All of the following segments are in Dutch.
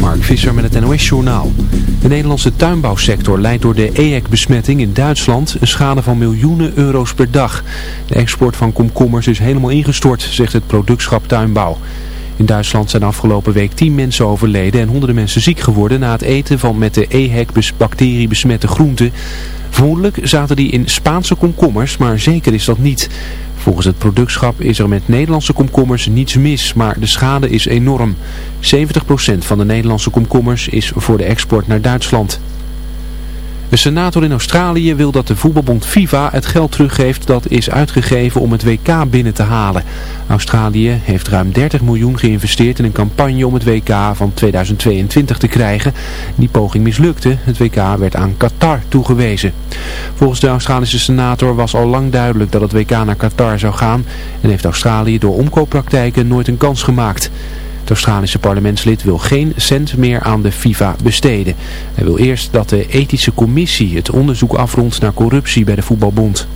Mark Visser met het NOS Journaal. De Nederlandse tuinbouwsector leidt door de EHEC-besmetting in Duitsland een schade van miljoenen euro's per dag. De export van komkommers is helemaal ingestort, zegt het productschap Tuinbouw. In Duitsland zijn afgelopen week 10 mensen overleden en honderden mensen ziek geworden na het eten van met de EHEC-bacterie besmette groenten. Vermoedelijk zaten die in Spaanse komkommers, maar zeker is dat niet. Volgens het productschap is er met Nederlandse komkommers niets mis, maar de schade is enorm. 70% van de Nederlandse komkommers is voor de export naar Duitsland. De senator in Australië wil dat de voetbalbond FIFA het geld teruggeeft dat is uitgegeven om het WK binnen te halen. Australië heeft ruim 30 miljoen geïnvesteerd in een campagne om het WK van 2022 te krijgen. Die poging mislukte. Het WK werd aan Qatar toegewezen. Volgens de Australische senator was al lang duidelijk dat het WK naar Qatar zou gaan en heeft Australië door omkooppraktijken nooit een kans gemaakt. Het Australische parlementslid wil geen cent meer aan de FIFA besteden. Hij wil eerst dat de ethische commissie het onderzoek afrondt naar corruptie bij de voetbalbond.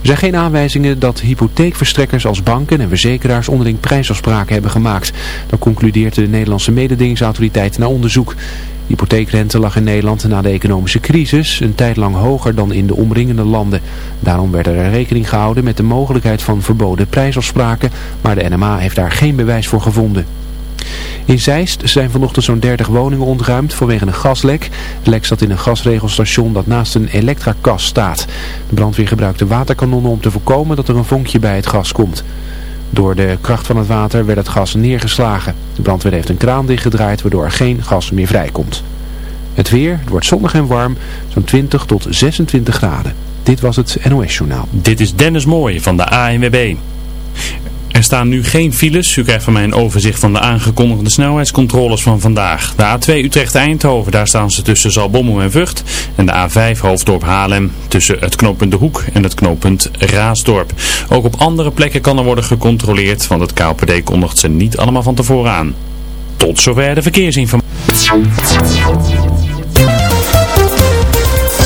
Er zijn geen aanwijzingen dat hypotheekverstrekkers als banken en verzekeraars onderling prijsafspraken hebben gemaakt. Dat concludeert de Nederlandse mededingingsautoriteit na onderzoek. Hypotheekrente lag in Nederland na de economische crisis een tijd lang hoger dan in de omringende landen. Daarom werd er rekening gehouden met de mogelijkheid van verboden prijsafspraken, maar de NMA heeft daar geen bewijs voor gevonden. In Zeist zijn vanochtend zo'n 30 woningen ontruimd vanwege een gaslek. Het lek zat in een gasregelstation dat naast een elektrakast staat. De brandweer gebruikte waterkanonnen om te voorkomen dat er een vonkje bij het gas komt. Door de kracht van het water werd het gas neergeslagen. De brandweer heeft een kraan dichtgedraaid waardoor er geen gas meer vrijkomt. Het weer, wordt zonnig en warm, zo'n 20 tot 26 graden. Dit was het NOS Journaal. Dit is Dennis Mooij van de ANWB. Er staan nu geen files. U krijgt van mij een overzicht van de aangekondigde snelheidscontroles van vandaag. De A2 Utrecht-Eindhoven, daar staan ze tussen Zalbommel en Vught. En de A5 Hoofddorp Haarlem tussen het knooppunt De Hoek en het knooppunt Raasdorp. Ook op andere plekken kan er worden gecontroleerd, want het KPD kondigt ze niet allemaal van tevoren aan. Tot zover de verkeersinformatie.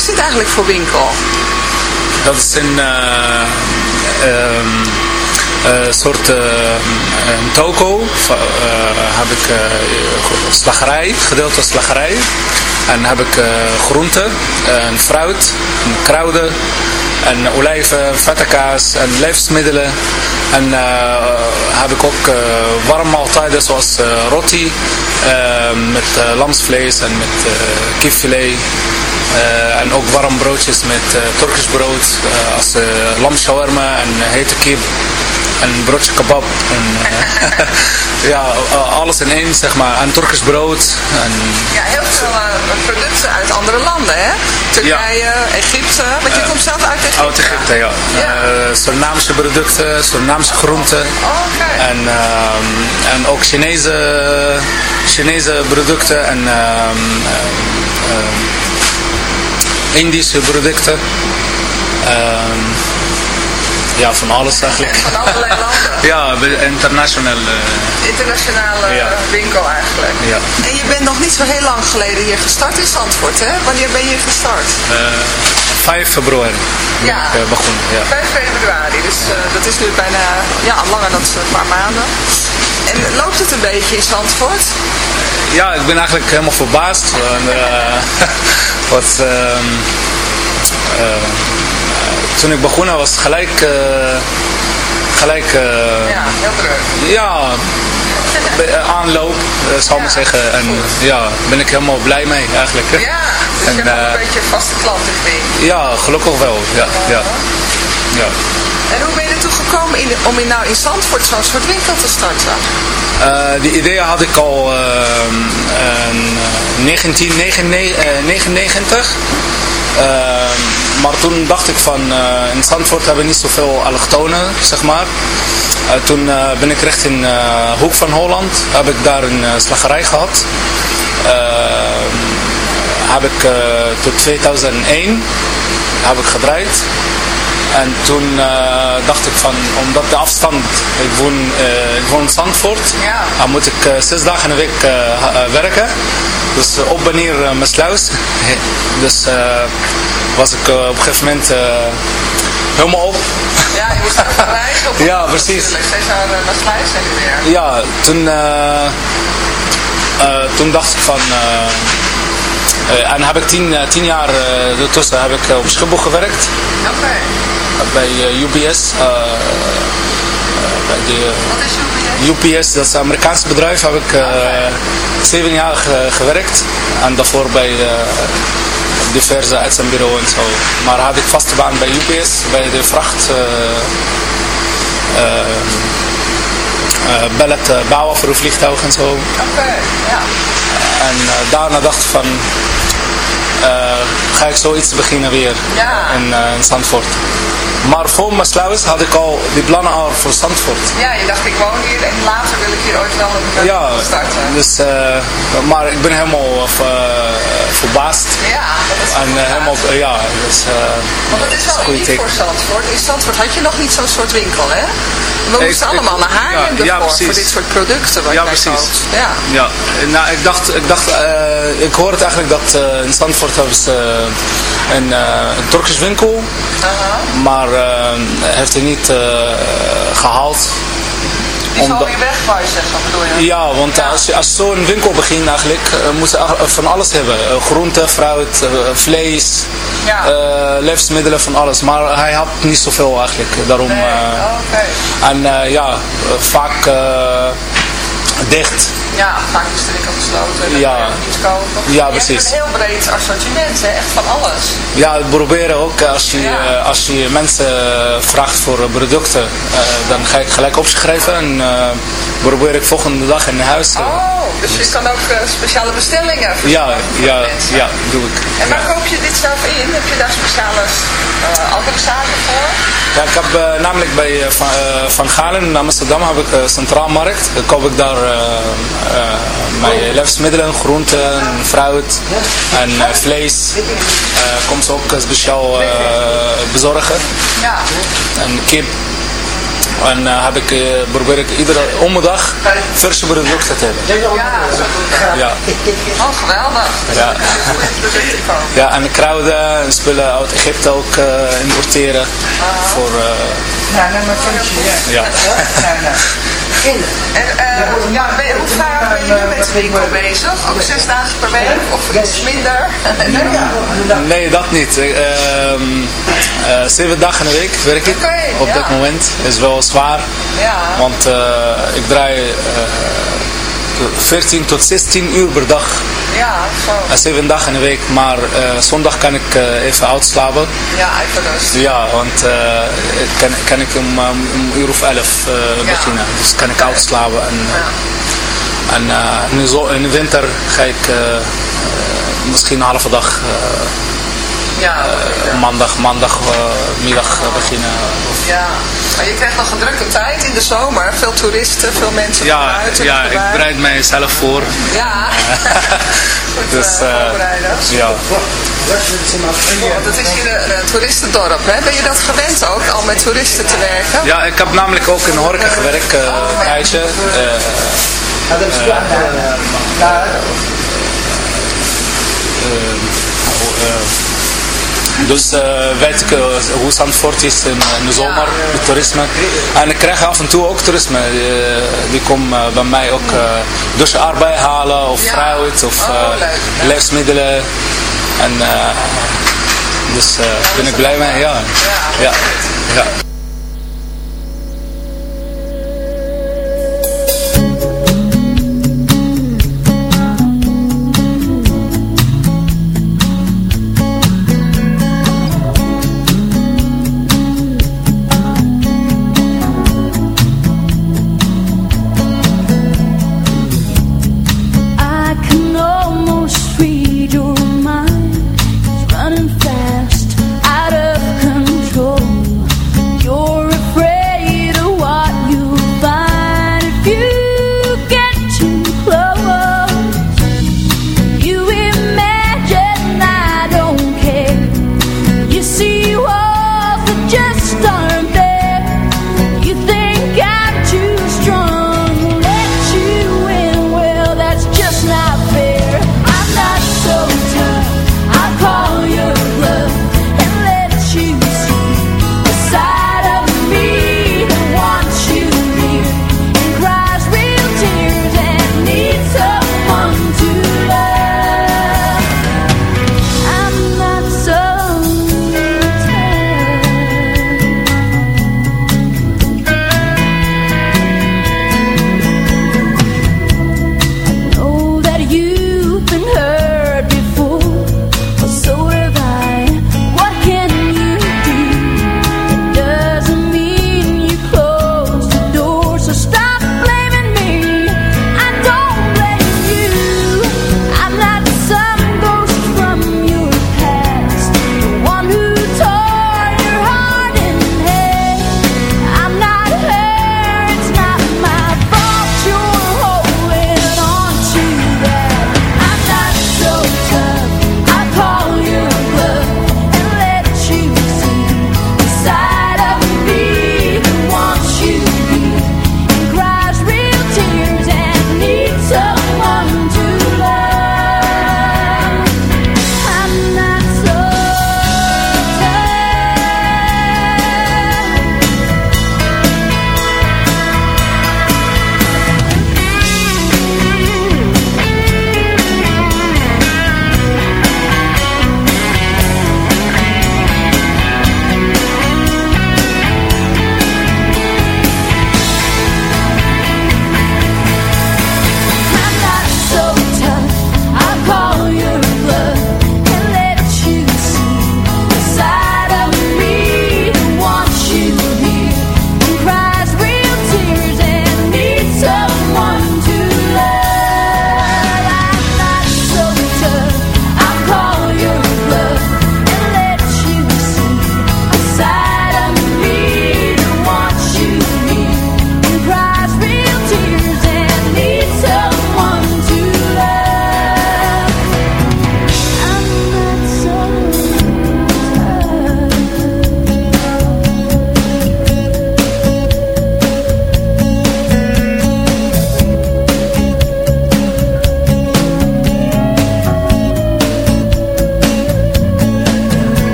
Is dit eigenlijk voor winkel? Dat is een eh, ehm, eh, soort eh, een toko. Heb ik slagerij, gedeelte slagerij. En heb ik groenten, en fruit, en kruiden, en olijven, vette kaas en levensmiddelen. En heb ik ook eh warme maaltijden zoals eh, roti met lamsvlees en met kipfilet. Eh, en ook warm broodjes met eh Turkisch brood, eh, als uh, lam shawarma en hete kip en broodje kebab. En, ja, alles in één, zeg maar. En Turkisch brood. En, Ja, heel veel producten uit andere landen, hè? Turkije, Egypte, want je komt zelf uit Egypte. Oud Egypte, ja. Ja. Surinaamse producten, Surinaamse groenten. En, ehm, en ook Chinese, Chinese producten en ehm, ehm, ehm, Indische producten. Ehm, ja, van alles eigenlijk. Van allerlei landen. Ja, eh, Internationale Ja. winkel eigenlijk. Ja. En je bent nog niet zo heel lang geleden hier gestart in Zandvoort, hè? Wanneer ben je gestart? eh, 5 februari Ja. eh, begonnen. Ja. 5 februari, dus eh, dat is nu bijna ja, langer dan een paar maanden. En loopt het een beetje in Zandvoort? Ja, ik ben eigenlijk helemaal verbaasd. Eh, wat, ehm, eh, toen ik begonnen was het gelijk, eh, gelijk Ja, heel druk. ja, aanloop, zal ik maar zeggen. En ja, ben ik helemaal blij mee eigenlijk. Ja, dus En, je eh, een beetje vaste klant, ik denk. Ja, gelukkig wel. Ja, ja, ja. En hoe ben je ertoe gekomen in, om in, nou in Zandvoort zo'n soort winkel te starten? Eh, die ideeën had ik al ehm, in 1999. Ehm, maar toen dacht ik van, eh, in Zandvoort hebben we niet zoveel allochtonen, zeg maar. Eh, toen eh, ben ik richting eh Hoek van Holland, heb ik daar een eh, slagerij gehad. Ehm, heb ik eh, tot 2001 heb ik gedraaid. En toen eh, dacht ik van, omdat de afstand, ik woon, eh, ik woon in Zandvoort, Ja. dan moet ik eh, zes dagen in de week werken. Dus op en neer mijn sluis. Dus was ik op een gegeven moment helemaal op. Ja, je moest even reizen. Ja, precies. Steeds naar, naar Sluis en weer. Ja, toen, toen dacht ik van... eh, en heb ik tien, eh, tien jaar ertussen heb ik op Schiphol gewerkt. Oké. bij UPS. bij de, Wat is UPS? UPS, dat is een Amerikaans bedrijf, heb ik zeven jaar ge- gewerkt. En daarvoor bij diverse uitzendbureaus en zo. Maar had ik vaste baan bij UPS, bij de vracht. eh, ballet bouwen voor een vliegtuig en zo. Oké, ja. En eh, daarna dacht ik van, eh, ga ik zoiets beginnen weer Ja. in, eh, in Zandvoort. Maar voor mijn sluis had ik al die plannen al voor Zandvoort. Ja, je dacht ik woon hier en later wil ik hier ooit wel een Ja, starten. dus, eh, maar ik ben helemaal eh, verbaasd. Ja, dat is En eh, helemaal, ja, dus, Want het is wel teken. voor Zandvoort. In Zandvoort had je nog niet zo'n soort winkel, hè? We Ik- moesten ik- allemaal naar Haarlem ja, ervoor, voor dit soort producten wat Ja, precies. Ja. Ja, nou ik dacht, ik dacht, ik hoorde eigenlijk dat in Zandvoort hebben ze een, eh, een Turkisch winkel, Aha. maar eh, heeft hij niet eh, gehaald. Die is alweer weg, wou je zeggen, bedoel je? Ja, want Ja. als je als zo'n winkel begint eigenlijk, uh, moet je van alles hebben. Uh, groente, fruit, uh, vlees, Ja. levensmiddelen, van alles. Maar hij had niet zoveel eigenlijk, daarom... Nee, oké. En ja, vaak dicht. Ja, vaak is de winkel gesloten. Dan Ja. kan je kopen. Ja, je precies. hebt een heel breed assortiment, hè? echt van alles. Ja, we proberen ook als je, Ja. uh, als je mensen vraagt voor producten, dan ga ik gelijk opschrijven en probeer ik volgende dag in huis. uh, Oh, dus je kan ook eh, speciale bestellingen voor ja, voor ja, mensen. ja, doe ik. En waar Ja. koop je dit zelf in? Heb je daar speciale eh, andere zaken voor? Ja, ik heb eh, namelijk bij Van, Van Galen in Amsterdam heb ik uh, Centraal Markt. Dan koop ik daar mijn levensmiddelen, groenten, fruit en vlees. Komt ze ook speciaal bezorgen. Ja. En kip. En eh, heb ik, eh, probeer ik iedere om de dag verse producten te hebben. Ja. Oh, geweldig. Ja. Ja, en kruiden en spullen uit Egypte ook eh, importeren. Voor, Ja, neem maar een puntje, ja. En eh, ja, ben, hoe vaak ben je nu met bezig? Ook zes dagen per week of iets minder? Nee, dat niet. Ehm, eh, zeven dagen in de week werk ik op ja. dit moment. Is wel zwaar, Ja. want eh, ik draai eh, 14 tot 16 uur per dag. Ja, zo. Eh, zeven dagen in de week, maar eh, zondag kan ik eh, even uitslapen. Ja, even rust. Ja, want eh, ik kan, kan ik om, um, uur of elf eh, beginnen. Dus kan ik uitslapen. En, Ja. en eh, in, de winter ga ik eh, eh, misschien een halve dag, eh, Ja, maandag, maandag eh, middag eh, beginnen. Of, ja. Maar je krijgt nog een drukke tijd in de zomer. Veel toeristen, veel mensen van ja, buiten. ja, ik bereid mijzelf voor. Ja. Goed Dus, eh, eh, voorbereiden. Ja. Het is hier een, toeristendorp, hè? Ben je dat gewend ook, al met toeristen te werken? ja, ik heb namelijk ook in horeca gewerkt, eh, een tijdje. Eh, Dus eh, weet ik eh, hoe Zandvoort is in, in de zomer, met toerisme. En ik krijg af en toe ook toerisme. Eh, die komen eh, bij mij ook dus arbeid halen of fruit of Oh, eh, levensmiddelen. En eh, dus eh ben ik blij mee, ja. Ja. ja.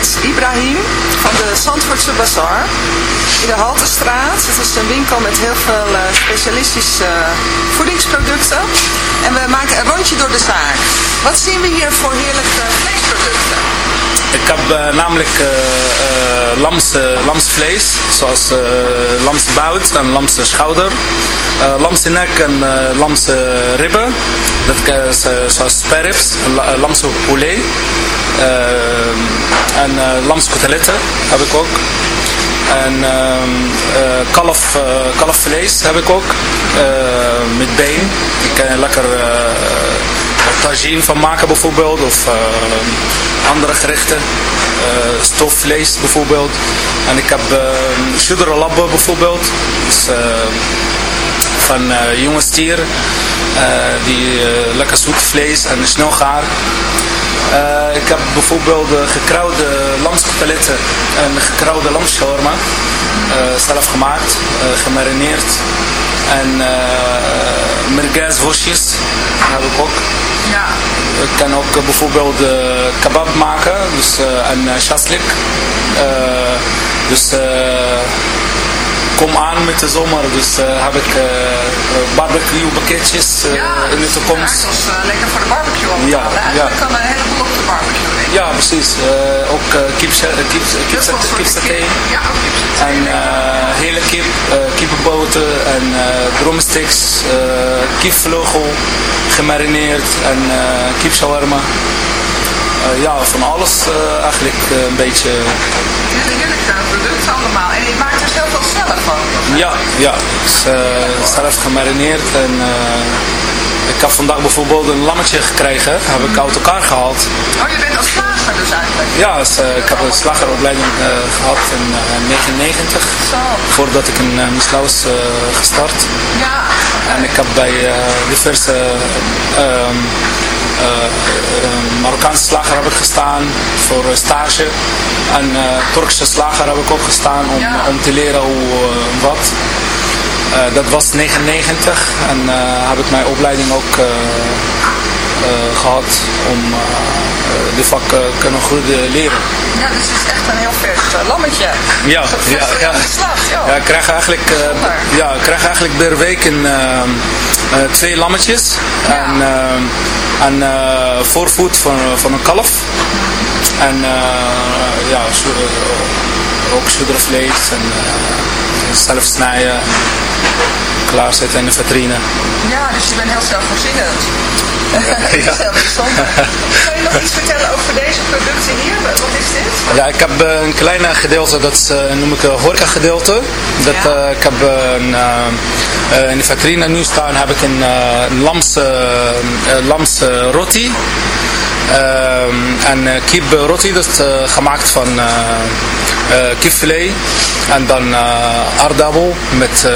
Ibrahim van de Zandvoortse Bazaar in de Haltestraat. Het is een winkel met heel veel eh, specialistische eh, voedingsproducten. En we maken een rondje door de zaak. Wat zien we hier voor heerlijke vleesproducten? Ik heb eh, namelijk eh, eh, lams, eh, lamsvlees, zoals lamsbout en lamse eh lamse nek en eh lamse ribben, dat is eh, zoals eh, lamse poulet en eh lamskoteletten heb ik ook. En kalf, kalfvlees heb ik ook, met been. Ik kan er lekker uh, tagine van maken bijvoorbeeld, of andere gerechten. Eh, stofvlees bijvoorbeeld. En ik heb uh, labbe bijvoorbeeld. Dus, van eh, jonge stier. eh, die eh, lekker zoet vlees en snel gaar. Ik heb bijvoorbeeld gekrauwde lamskoteletten en gekrauwde lamshawarma. eh zelf gemaakt, gemarineerd. En merguezworstjes heb ik ook. Ja. Ik kan ook bijvoorbeeld kebab maken, dus, en shaslik. Dus eh, kom aan met de zomer, dus eh, heb ik eh, barbecue pakketjes eh, Ja, in de toekomst. Het is uh, lekker voor de barbecue allemaal. Ja, ja. Kan een heleboel op de barbecue. Ja, precies. Eh, ook uh, kipsaté. kip. Ja, ook kipsaté. En eh, hele kip, eh kippenboten en eh drumsticks, eh kipvleugel, gemarineerd en eh kipshawarma. Eh, ja, van alles eh, eigenlijk eh, een beetje. Hele heerlijke producten allemaal. En je maakt dus heel veel zelf ook. Ja, ja. Dus, zelf gemarineerd en ik heb vandaag bijvoorbeeld een lammetje gekregen, heb ik uit elkaar gehaald. Oh, je bent als slager dus eigenlijk? Ja, dus, ik heb een slageropleiding eh, gehad in eh, 1990, Zo. voordat ik in uh, Mislaus gestart. Ja. En ik heb bij diverse ehm, eh, eh, Marokkaanse slager heb ik gestaan voor eh, stage. En eh, Turkse slager heb ik ook gestaan om, Ja. om te leren hoe eh, wat. Eh, dat was 99 en eh, heb ik mijn opleiding ook eh, eh, gehad om eh, de vak eh, kunnen goed eh, leren. Ja, dus het is echt een heel vers eh, lammetje. Ja, ja, ja. slag. Ja, ik krijg eigenlijk, eh, ja, ik krijg eigenlijk per week een, eh, eh, twee lammetjes en, eh, en eh, voorvoet van, van een kalf. En eh, ja, eh, ook en eh, zelf snijden en klaarzetten in de vitrine. Ja, dus je bent heel zelfvoorzienend. dat is heel bijzonder. Kan je nog iets vertellen over deze producten hier? Wat is dit? Ja, ik heb eh, een klein gedeelte, dat eh, noem ik een horeca gedeelte. Dat, Ja. eh, ik heb eh, een, eh, eh, in de vitrine nu staan heb ik een, eh, een lamse, eh, lamse roti. Ehm, en uh, kip roti, dat is eh, gemaakt van eh eh, kipfilet. En dan eh aardappel met eh,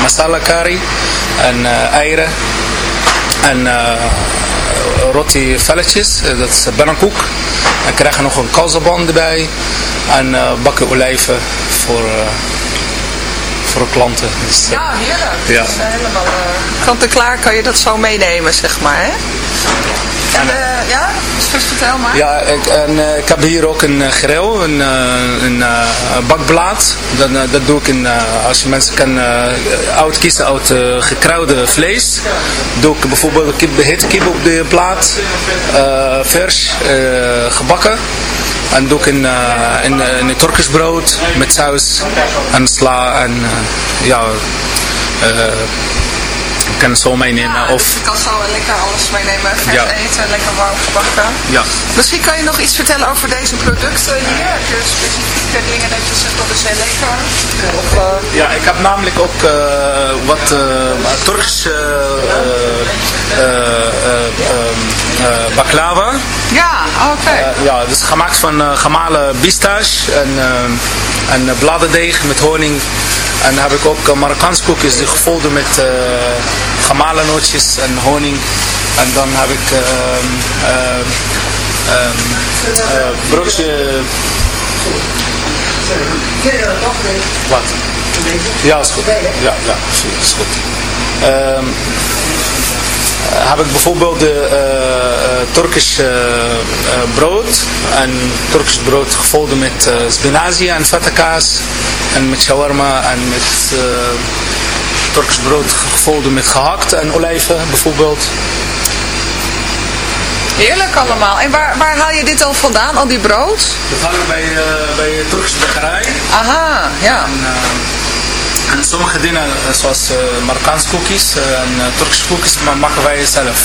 masala curry en eieren. En roti velletjes, dat is pannenkoek. En krijgen nog een kalzabon erbij. En bakken olijven voor, voor klanten. Dus, Ja, heerlijk. Ja. Eh, helemaal eh, kant en klaar kan je dat zo meenemen, zeg maar, hè? En, eh, ja, dus vertel maar. Ja, ik, en, eh, ik heb hier ook een uh, grill, een, uh, een uh, bakblad. Dan, uh, dat doe ik in, uh, als je mensen kan uh, uit kiezen uit uh, gekruide vlees. Doe ik bijvoorbeeld kip, hete kip op de plaat, uh, vers, uh, gebakken. En doe ik in, uh, in, in een Turkisch brood met saus en sla en uh, ja, Ik kan het zo meenemen. Ja, of, je kan zo lekker alles meenemen, vers Ja. eten, lekker warm gebakken. ja. Misschien kan je nog iets vertellen over deze producten hier. Heb je specifieke dingen dat je zegt dat is heel lekker? Of, eh, Ja, ik heb namelijk ook eh, wat eh Turks eh, eh, eh, eh, eh, baklava. ja, oké. Eh, ja, dus gemaakt van eh, gemalen pistache en, eh, en eh, bladerdeeg met honing. En dan heb ik ook uh, Marokkaanse koekjes die gevuld met eh, gemalen nootjes en honing. En dan heb ik eh, broodje... Wat? Ja, is goed. Ja, ja, is goed. Ehm, eh, heb ik bijvoorbeeld de eh, eh, Turkisch eh, eh, brood. En Turkisch brood gevuld met eh, spinazie en feta kaas. En met shawarma en met eh Turkisch brood gevuld met gehakt en olijven bijvoorbeeld. Heerlijk allemaal. En waar, waar haal je dit dan vandaan, al die brood? Dat haal ik bij, eh bij Turkse bakkerij. Aha, ja. En, eh, en sommige dingen, eh, zoals eh, Marokkaanse koekjes eh, en uh, Turkse koekjes, ma- maken wij zelf.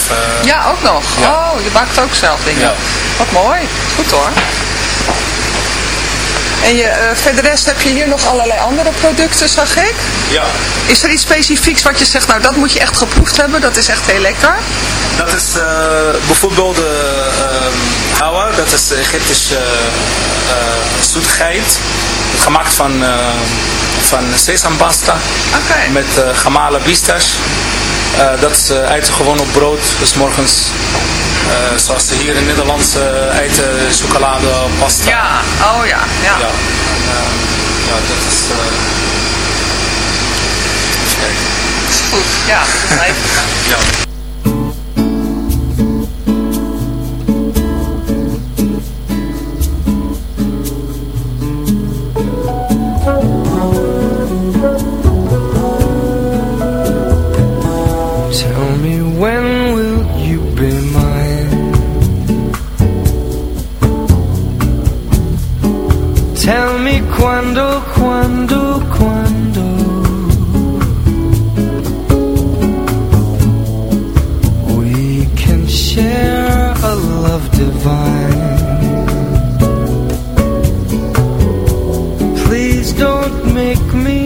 Ja, ook nog. Ja. Oh, je maakt ook zelf dingen. Ja. Wat mooi. Goed hoor. En je, verder rest heb je hier nog allerlei andere producten, zag ik. ja. Is er iets specifieks wat je zegt, nou dat moet je echt geproefd hebben, dat is echt heel lekker? Dat is bijvoorbeeld de uh, hawa, dat is Egyptische uh, zoetigheid. Gemaakt van, uh, van sesampasta met uh, gemalen pistache. Uh, dat is uh, eten gewoon op brood, dus morgens uh, zoals ze hier in Nederland uh, eten chocolade, pasta. Ja, oh ja, ja. Ja, en, ja dat is... Is goed, ja. Even. ja. Tell me quando, quando, quando. We can share a love divine. Please don't make me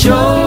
show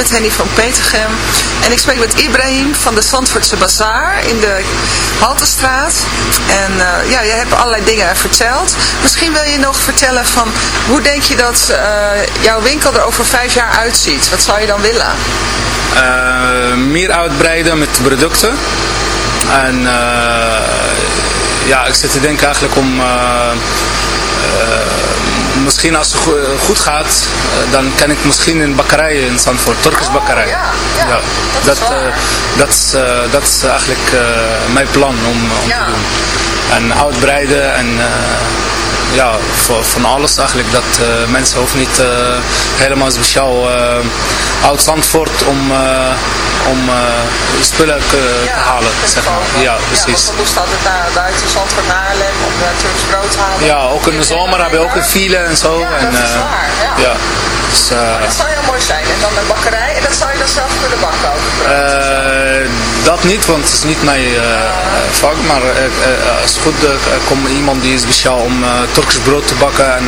met Henny van Petergem. En ik spreek met Ibrahim van de Zandvoortse Bazaar in de Haltestraat. En uh, ja, je hebt allerlei dingen verteld. Misschien wil je nog vertellen van hoe denk je dat uh, jouw winkel er over vijf jaar uitziet? Wat zou je dan willen? Uh, meer uitbreiden met producten. En ja, ik zit te denken eigenlijk om misschien als het goed gaat, eh, dan kan ik misschien een bakkerij in Zandvoort, Turkisch Oh, bakkerij. ja, dat, is, uh, dat, is, uh, dat is eigenlijk mijn plan om, om te doen. En uitbreiden en ja, voor, van alles eigenlijk. Dat mensen hoeven niet helemaal speciaal uit Zandvoort om, om spullen te halen. Zeg maar. Ja, precies. Ja, moest altijd naar buiten Zandvoort naar Haarlem om Turks brood te halen. Ja, ook in de zomer hebben we ook een file en zo. Ja, en, dat is waar. Ja. Uh, dat zou heel mooi zijn. En dan een bakkerij. En dat zou je dan zelf kunnen bakken ook? Uh, dat niet, want het is niet mijn uh, vak. Maar als het goed komt iemand die is speciaal om Turks brood te bakken en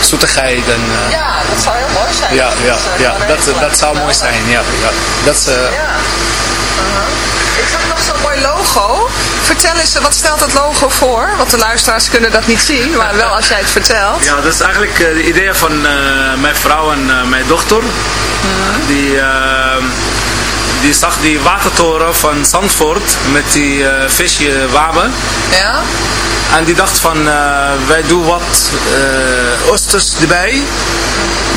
zoetigheid. En, ja, dat zou heel mooi zijn. Ja, ja, ja dat, dat zou mooi zijn. Ja, ja. Dat is, ja. Ik zag nog zo'n mooi logo. Vertel eens, wat stelt dat logo voor? Want de luisteraars kunnen dat niet zien, maar wel als jij het vertelt. Ja, dat is eigenlijk uh, de idee van uh, mijn vrouw en uh, mijn dochter. Die, die zag die watertoren van Zandvoort met die visje waben. Ja. En die dacht van, wij doen wat oesters erbij.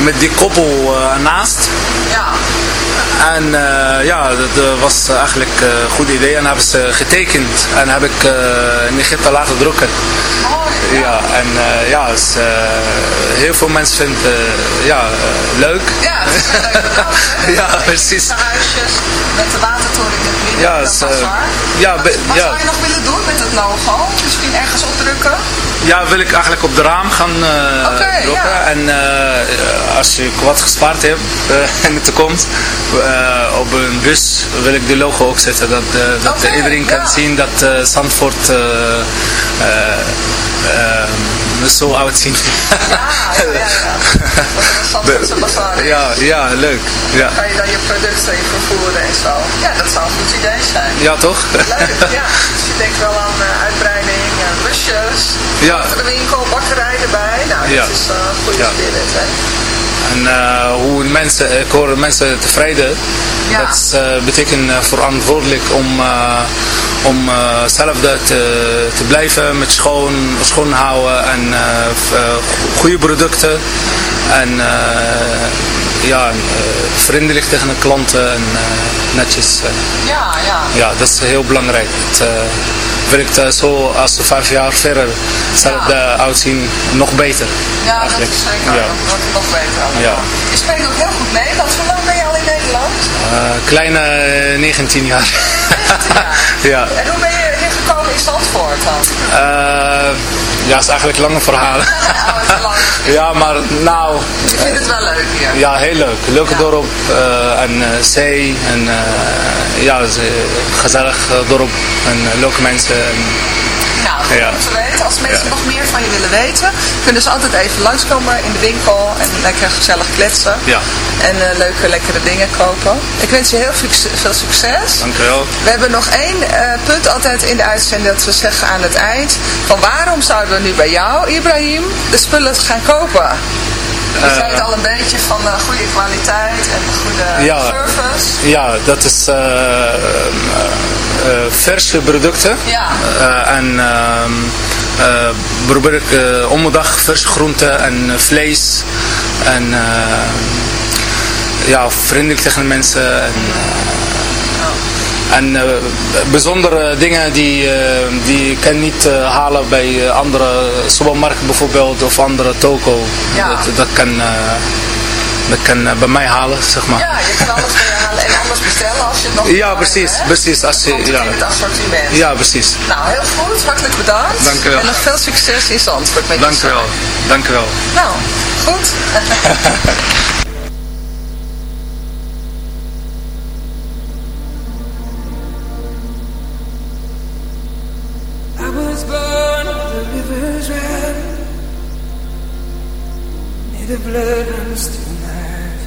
Met die koppel ernaast. Ja. En uh, ja, dat uh, was eigenlijk uh, een goed idee. En hebben ze getekend. En heb ik in Egypte laten drukken. Oh, ja. ja, en ja, dus, heel veel mensen vinden het ja, leuk. Ja, het is een leuke kant, Ja, precies. De huisjes met de watertoren in het midden. Ja, dat is, ja, Wat ja. zou je nog willen doen met het logo? Misschien ergens opdrukken? Ja, wil ik eigenlijk op de raam gaan okay, drukken. Ja. En als ik wat gespaard heb in de toekomst, op een bus wil ik de logo ook zetten. Dat, dat okay, iedereen kan zien dat Zandvoort zo uitzien. Ja, ja, ja. ja. Ja, ja, leuk. Ja. Kan je dan je producten in vervoeren en zo. Ja, dat zou een goed idee zijn. Ja, toch? Leuk, ja. Dus je denkt wel aan uh, uitbreiding, uh, busjes, ja. winkel, bakkerij erbij. Nou, dat ja. is uh, een goede ja. spirit, hè. En uh, hoe mensen, ik hoor mensen tevreden. Ja. Dat uh, betekent uh, verantwoordelijk om, om zelf te, te blijven met schoon, schoon houden en goede producten. En ja, vriendelijk tegen de klanten en netjes. ja, ja. Ja, dat is heel belangrijk. Het, werkt zo als vijf jaar verder hetzelfde ja. uitzien, nog beter. Ja, eigenlijk. dat is zeker. Ja. Dat wordt nog beter. Ja. Je spreekt ook heel goed Nederlands. Hoe lang ben je al in Nederland? Uh, kleine 19 jaar. 19 jaar. ja. En hoe ben je hier gekomen in Zandvoort dan? Uh, ja, het is eigenlijk een lange verhaal. oh, ja, maar nou... Je vindt het wel leuk hier? Ja, heel leuk. Leuke ja. dorp uh, en zee en ja, gezellig dorp en leuke mensen. En, ja. Als mensen nog meer van je willen weten, kunnen ze altijd even langskomen in de winkel en lekker gezellig kletsen. Ja. En uh, leuke, lekkere dingen kopen. Ik wens je heel veel succes. Dankjewel. We hebben nog één uh, punt altijd in de uitzending dat we zeggen aan het eind. Van waarom zouden we nu bij jou, Ibrahim, de spullen gaan kopen? Je zei het al een beetje van uh, goede kwaliteit en goede ja, service. Ja, dat is uh, verse producten. Ja. en probeer ik om de dag verse groenten en vlees. En ja, vriendelijk tegen de mensen. En, en uh, bijzondere dingen die, uh, die je kan niet uh, halen bij andere supermarkten bijvoorbeeld of andere toko. Ja. Dat, dat kan, dat kan bij mij halen, zeg maar. Ja, je kan alles bij je halen en anders bestellen als je het nog Ja, precies, hebt. precies. Als je, ja. het assortiment. Ja, precies. Nou, heel goed. Hartelijk bedankt. Dank u wel. En nog veel succes in Zandvoort met Dank u wel. Dank u wel. Nou, goed. In the blood, I'm still alive.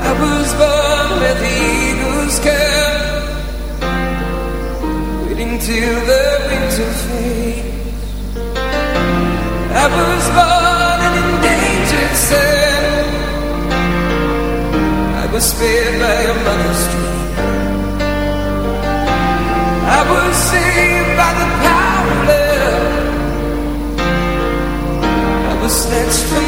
I was born where the eagles can. Waiting till their wings are faded. I was born in a dangerous land. I was spared by a monastery. I was saved by the I was